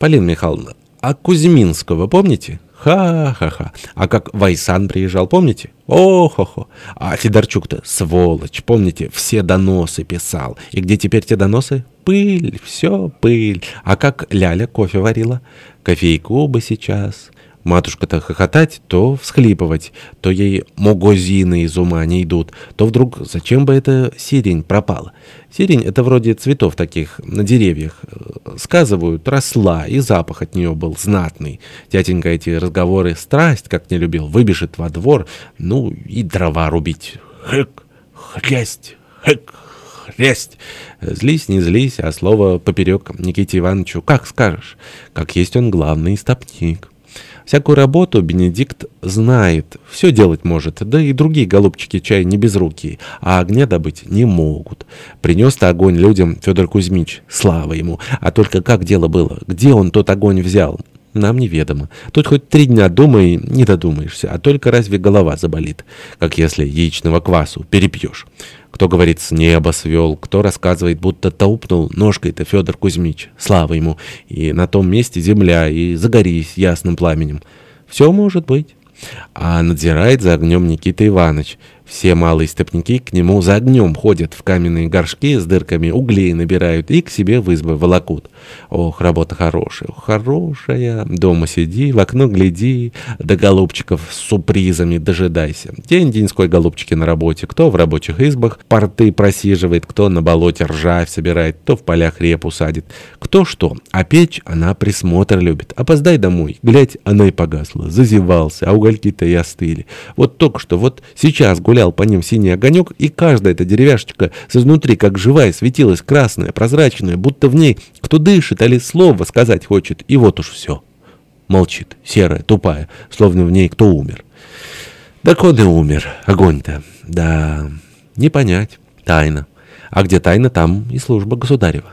Полина Михайловна, а Кузьминского помните? Ха-ха-ха. А как Вайсан приезжал, помните? О-хо-хо. А Федорчук-то сволочь, помните, все доносы писал. И где теперь те доносы? Пыль, все пыль. А как Ляля кофе варила? Кофейку бы сейчас. Матушка-то хохотать, то всхлипывать, то ей могозины из ума не идут, то вдруг зачем бы эта сирень пропала? Сирень — это вроде цветов таких на деревьях. Сказывают, росла, и запах от нее был знатный. Тятенька эти разговоры страсть как не любил, выбежит во двор, ну и дрова рубить. Хэк, хрясть, хэк, хрясть. Злись, не злись, а слово поперек Никите Ивановичу как скажешь. Как есть он главный стопник. Всякую работу Бенедикт знает, все делать может, да и другие голубчики чай не безрукие, а огня добыть не могут. Принес-то огонь людям Федор Кузьмич, слава ему, а только как дело было, где он тот огонь взял? Нам неведомо. Тут хоть три дня думай, не додумаешься, а только разве голова заболит, как если яичного квасу перепьешь. Кто говорит, с неба свел, кто рассказывает, будто таупнул ножкой-то Федор Кузьмич, слава ему, и на том месте земля, и загорись ясным пламенем. Все может быть. А надзирает за огнем Никита Иванович. Все малые степняки к нему за огнем ходят, в каменные горшки с дырками углей набирают и к себе в избы волокут. Ох, работа хорошая, хорошая. Дома сиди, в окно гляди, до голубчиков с сюрпризами дожидайся. День-деньской голубчики на работе, кто в рабочих избах порты просиживает, кто на болоте ржавь собирает, кто в полях репу садит. Кто что, а печь она присмотр любит. Опоздай домой, глядь, она и погасла, зазевался, а угольки-то и остыли. Вот только что, вот сейчас гулял гулял по ним синий огонек, и каждая эта деревяшечка с изнутри, как живая, светилась красная, прозрачная, будто в ней кто дышит, али слово сказать хочет, и вот уж все. Молчит, серая, тупая, словно в ней кто умер. Он и умер, огонь-то. Да, не понять, тайна. А где тайна, там и служба государева.